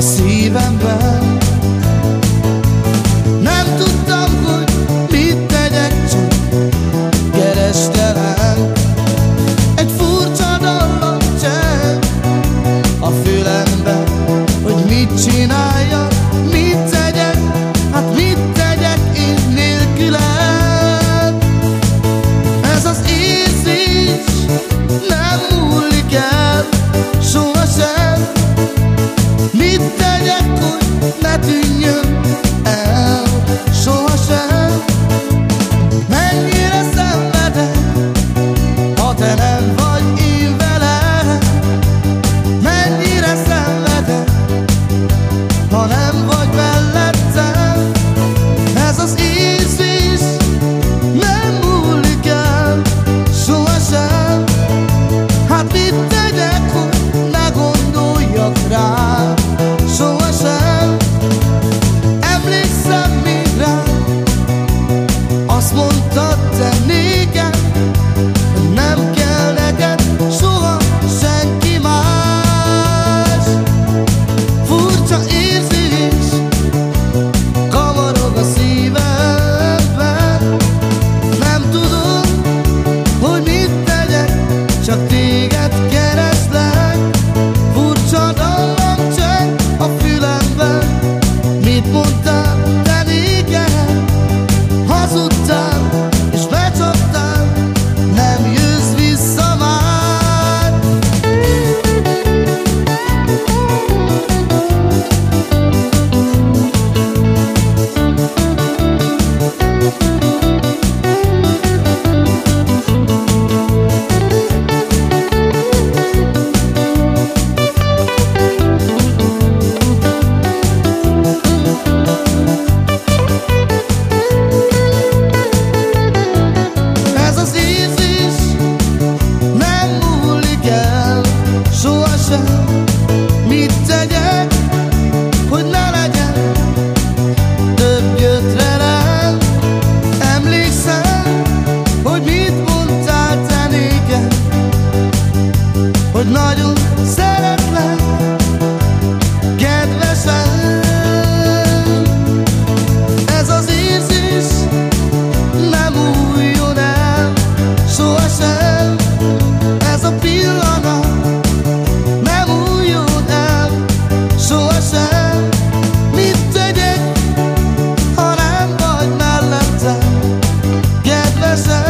szívemben. Nem tudtam, hogy mit tegyek, csak kerestelek dessa